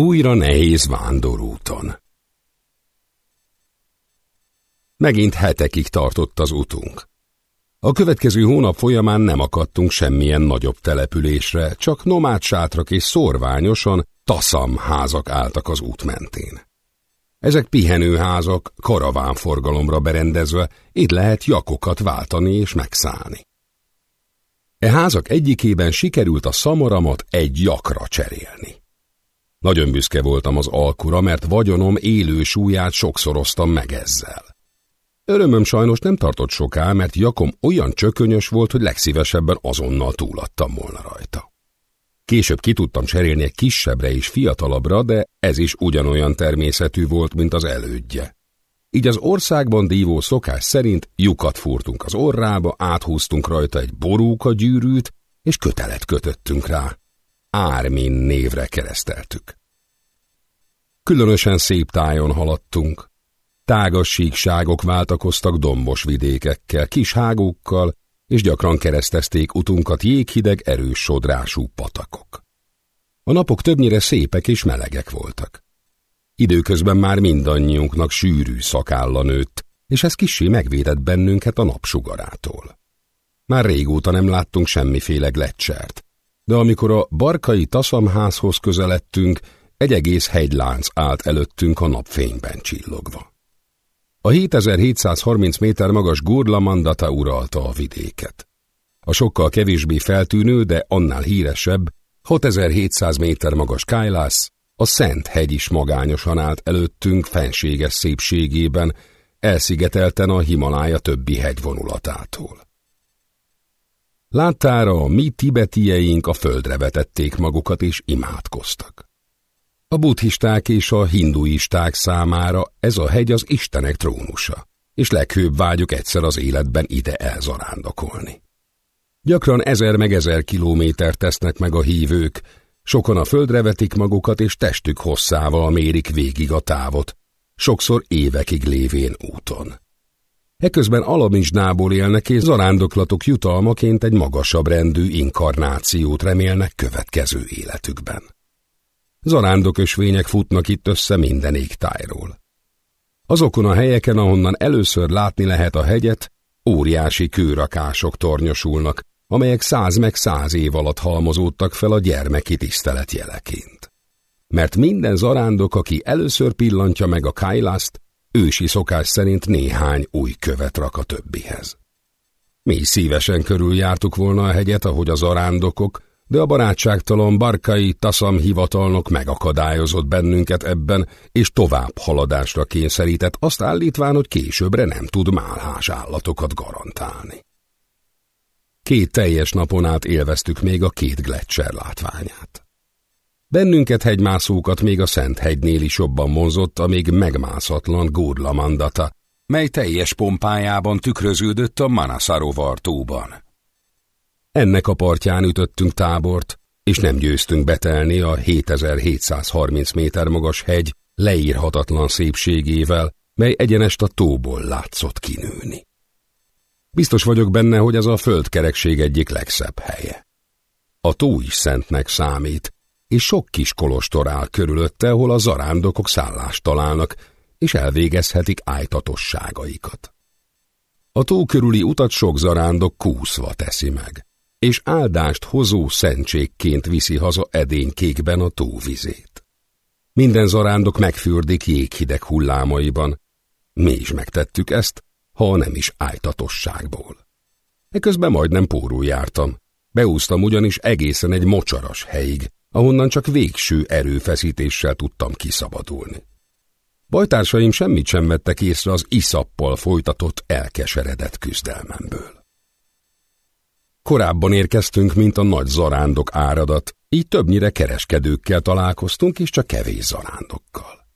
Újra nehéz vándorúton. Megint hetekig tartott az utunk. A következő hónap folyamán nem akadtunk semmilyen nagyobb településre, csak nomád sátrak és szorványosan taszam házak álltak az út mentén. Ezek pihenőházak, karavánforgalomra berendezve, itt lehet jakokat váltani és megszállni. E házak egyikében sikerült a szamaramat egy jakra cserélni. Nagyon büszke voltam az alkura, mert vagyonom élő súlyát sokszoroztam meg ezzel. Örömöm sajnos nem tartott soká, mert Jakom olyan csökönyös volt, hogy legszívesebben azonnal túladtam volna rajta. Később ki tudtam cserélni egy kisebbre és fiatalabbra, de ez is ugyanolyan természetű volt, mint az elődje. Így az országban dívó szokás szerint lyukat fúrtunk az orrába, áthúztunk rajta egy borúka gyűrűt, és kötelet kötöttünk rá. Ármin névre kereszteltük. Különösen szép tájon haladtunk. Tágas síkságok váltakoztak dombos vidékekkel, kis hágókkal, és gyakran keresztezték utunkat jéghideg, erős sodrású patakok. A napok többnyire szépek és melegek voltak. Időközben már mindannyiunknak sűrű szakálla nőtt, és ez kissé megvédett bennünket a napsugarától. Már régóta nem láttunk semmiféle gletcsert, de amikor a barkai taszamházhoz közeledtünk, egy egész hegylánc állt előttünk a napfényben csillogva. A 7730 méter magas Gurla Mandata uralta a vidéket. A sokkal kevésbé feltűnő, de annál híresebb, 6700 méter magas Kailash, a Szent hegy is magányosan állt előttünk fenséges szépségében, elszigetelten a Himalája többi hegyvonulatától. Láttára a mi tibetieink a földre vetették magukat és imádkoztak. A buddhisták és a hinduisták számára ez a hegy az Istenek trónusa, és leghőbb vágyuk egyszer az életben ide elzarándokolni. Gyakran ezer meg ezer kilométer tesznek meg a hívők, sokan a földre vetik magukat és testük hosszával mérik végig a távot, sokszor évekig lévén úton. Eközben alamisnából élnek és zarándoklatok jutalmaként egy magasabb rendű inkarnációt remélnek következő életükben. Zarándokösvények futnak itt össze minden égtájról. Azokon a helyeken, ahonnan először látni lehet a hegyet, óriási kőrakások tornyosulnak, amelyek száz meg száz év alatt halmozódtak fel a gyermeki tisztelet jeleként. Mert minden zarándok, aki először pillantja meg a Kailaszt, ősi szokás szerint néhány új követ rak a többihez. Mi szívesen körüljártuk volna a hegyet, ahogy az arándokok, de a barátságtalan barkai taszam hivatalnok megakadályozott bennünket ebben, és tovább haladásra kényszerített, azt állítván, hogy későbbre nem tud málhás állatokat garantálni. Két teljes napon át élveztük még a két gletszer látványát. Bennünket hegymászókat még a Szent hegynél is jobban vonzott a még megmászatlan Gurlamandata, mely teljes pompájában tükröződött a Manasarovar ennek a partján ütöttünk tábort, és nem győztünk betelni a 7730 méter magas hegy leírhatatlan szépségével, mely egyenest a tóból látszott kinőni. Biztos vagyok benne, hogy ez a földkerekség egyik legszebb helye. A tó is szentnek számít, és sok kis kolostor áll körülötte, ahol a zarándokok szállást találnak, és elvégezhetik ájtatosságaikat. A tó körüli utat sok zarándok kúszva teszi meg és áldást hozó szentségként viszi haza edénykékben a tóvizét. Minden zarándok megfürdik jéghideg hullámaiban. Mi is megtettük ezt, ha nem is ájtatosságból. Eközben majdnem pórul jártam. Beúztam ugyanis egészen egy mocsaras helyig, ahonnan csak végső erőfeszítéssel tudtam kiszabadulni. Bajtársaim semmit sem vettek észre az iszappal folytatott elkeseredett küzdelmemből. Korábban érkeztünk, mint a nagy zarándok áradat, így többnyire kereskedőkkel találkoztunk, és csak kevés zarándokkal.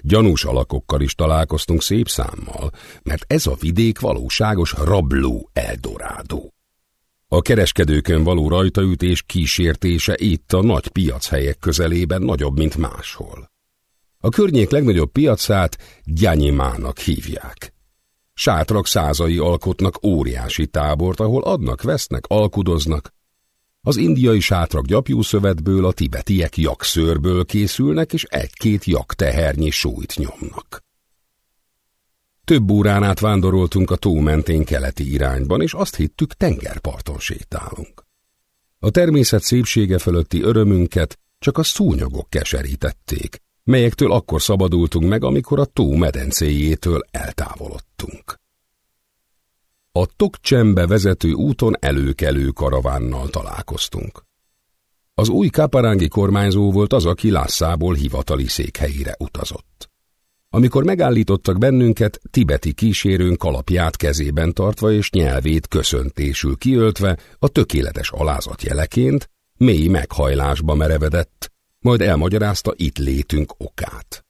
Gyanús alakokkal is találkoztunk szép számmal, mert ez a vidék valóságos rabló eldorádó. A kereskedőkön való rajtaütés kísértése itt a nagy piachelyek közelében nagyobb, mint máshol. A környék legnagyobb piacát Gyanyimának hívják. Sátrak százai alkotnak óriási tábort, ahol adnak, vesznek, alkudoznak. Az indiai sátrak gyapjúszövetből a tibetiek jakszőrből készülnek, és egy-két jaktehernyi súlyt nyomnak. Több órán át vándoroltunk a tó mentén keleti irányban, és azt hittük, tengerparton sétálunk. A természet szépsége fölötti örömünket csak a szúnyogok keserítették, melyektől akkor szabadultunk meg, amikor a tó medencéjétől eltávolodtunk. A Tokcsembe vezető úton előkelő karavánnal találkoztunk. Az új kaparángi kormányzó volt az, aki Lásszából hivatali székhelyére utazott. Amikor megállítottak bennünket, tibeti kísérőn kalapját kezében tartva és nyelvét köszöntésül kiöltve, a tökéletes alázat jeleként, mély meghajlásba merevedett, majd elmagyarázta itt létünk okát.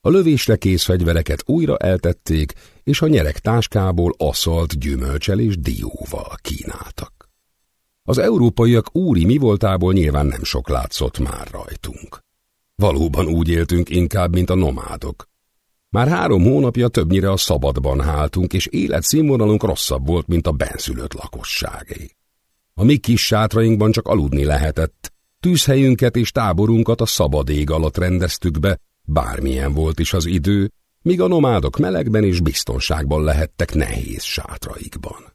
A lövésre kész fegyvereket újra eltették, és a nyerek táskából aszalt gyümölcsel és dióval kínáltak. Az európaiak úri mi voltából nyilván nem sok látszott már rajtunk. Valóban úgy éltünk inkább, mint a nomádok. Már három hónapja többnyire a szabadban háltunk, és életszínvonalunk rosszabb volt, mint a benszülött lakosságé. A mi kis sátrainkban csak aludni lehetett, tűzhelyünket és táborunkat a szabad ég alatt rendeztük be, bármilyen volt is az idő, míg a nomádok melegben és biztonságban lehettek nehéz sátraikban.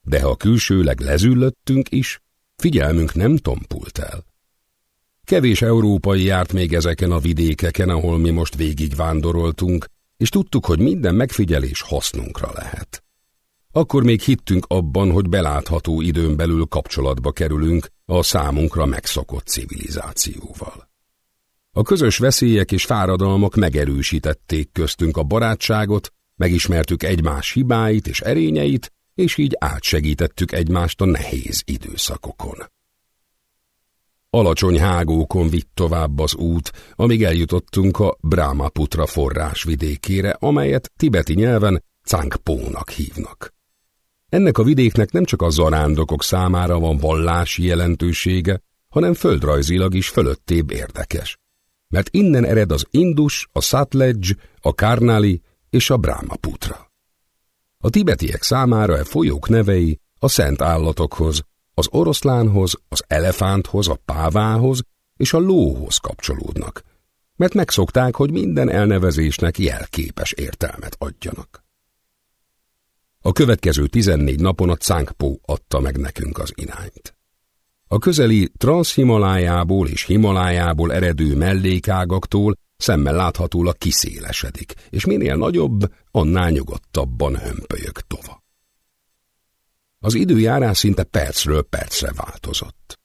De ha külsőleg lezüllöttünk is, figyelmünk nem tompult el. Kevés európai járt még ezeken a vidékeken, ahol mi most végig vándoroltunk, és tudtuk, hogy minden megfigyelés hasznunkra lehet. Akkor még hittünk abban, hogy belátható időn belül kapcsolatba kerülünk a számunkra megszokott civilizációval. A közös veszélyek és fáradalmak megerősítették köztünk a barátságot, megismertük egymás hibáit és erényeit, és így átsegítettük egymást a nehéz időszakokon. Alacsony hágókon vitt tovább az út, amíg eljutottunk a Brahmaputra forrás vidékére, amelyet tibeti nyelven Cangpónak hívnak. Ennek a vidéknek nem csak a zarándokok számára van vallási jelentősége, hanem földrajzilag is fölöttébb érdekes. Mert innen ered az Indus, a Satledge, a Karnali és a Brahmaputra. A tibetiek számára e folyók nevei a szent állatokhoz, az oroszlánhoz, az elefánthoz, a pávához és a lóhoz kapcsolódnak, mert megszokták, hogy minden elnevezésnek jelképes értelmet adjanak. A következő tizennégy napon a Cánkpó adta meg nekünk az irányt. A közeli Transhimalájából és Himalájából eredő mellékágaktól szemmel láthatólag kiszélesedik, és minél nagyobb, annál nyugodtabban hömpölyög tova. Az időjárás szinte percről percre változott.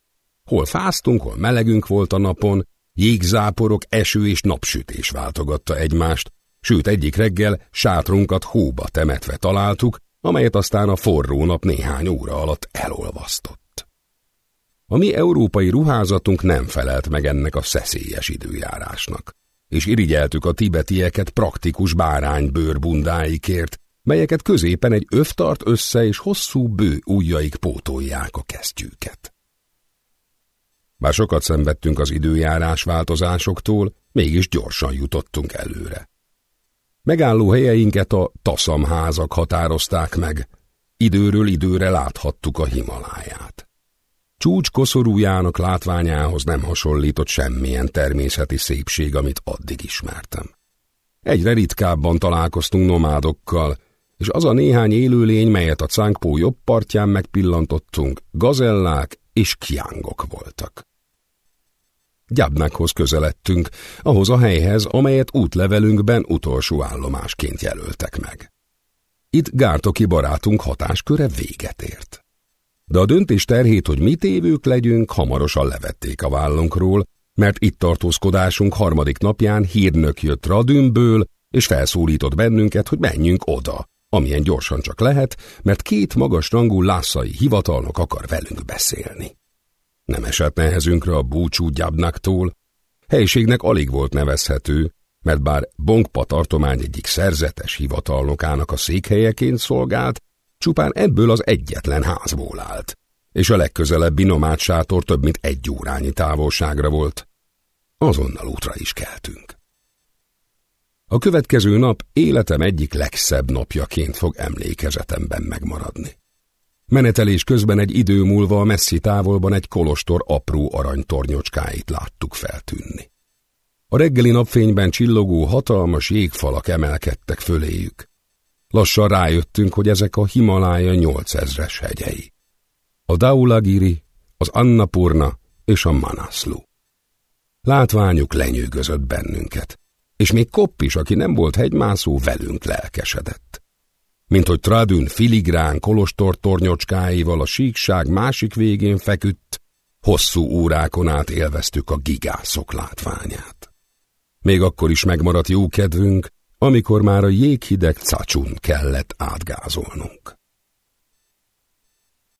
Hol fáztunk, hol melegünk volt a napon, jégzáporok, eső és napsütés váltogatta egymást, sőt egyik reggel sátrunkat hóba temetve találtuk, amelyet aztán a forró nap néhány óra alatt elolvasztott. A mi európai ruházatunk nem felelt meg ennek a szeszélyes időjárásnak, és irigyeltük a tibetieket praktikus báránybőr bundáikért, melyeket középen egy öv tart össze, és hosszú bő ujjaik pótolják a kesztyűket. Bár sokat szenvedtünk az időjárás változásoktól, mégis gyorsan jutottunk előre. Megálló helyeinket a taszamházak határozták meg, időről időre láthattuk a Himaláját. Csúcs koszorújának látványához nem hasonlított semmilyen természeti szépség, amit addig ismertem. Egyre ritkábban találkoztunk nomádokkal, és az a néhány élőlény, melyet a Cánkpó jobb partján megpillantottunk, gazellák és kiángok voltak. Gyabnákhoz közeledtünk, ahhoz a helyhez, amelyet útlevelünkben utolsó állomásként jelöltek meg. Itt Gártoki barátunk hatásköre véget ért. De a döntés terhét, hogy mit évők legyünk, hamarosan levették a vállunkról, mert itt tartózkodásunk harmadik napján hírnök jött Radümből, és felszólított bennünket, hogy menjünk oda, amilyen gyorsan csak lehet, mert két magas rangú lászai hivatalnok akar velünk beszélni. Nem esett nehezünkre a búcsú gyabnaktól, helységnek alig volt nevezhető, mert bár Bongpa tartomány egyik szerzetes hivatalnokának a székhelyeként szolgált, csupán ebből az egyetlen házból állt, és a legközelebbi nomád sátor több mint egy órányi távolságra volt. Azonnal útra is keltünk. A következő nap életem egyik legszebb napjaként fog emlékezetemben megmaradni. Menetelés közben egy idő múlva a messzi távolban egy kolostor apró aranytornyocskáit láttuk feltűnni. A reggeli napfényben csillogó hatalmas jégfalak emelkedtek föléjük. Lassan rájöttünk, hogy ezek a Himalája nyolcezres hegyei. A Daulagiri, az Annapurna és a Manaslu. Látványuk lenyűgözött bennünket, és még Kopp is, aki nem volt hegymászó, velünk lelkesedett. Mint hogy Tradün filigrán kolostor tornyocskáival a síkság másik végén feküdt, hosszú órákon át élveztük a gigászok látványát. Még akkor is megmaradt jó kedvünk, amikor már a jéghideg cacsun kellett átgázolnunk.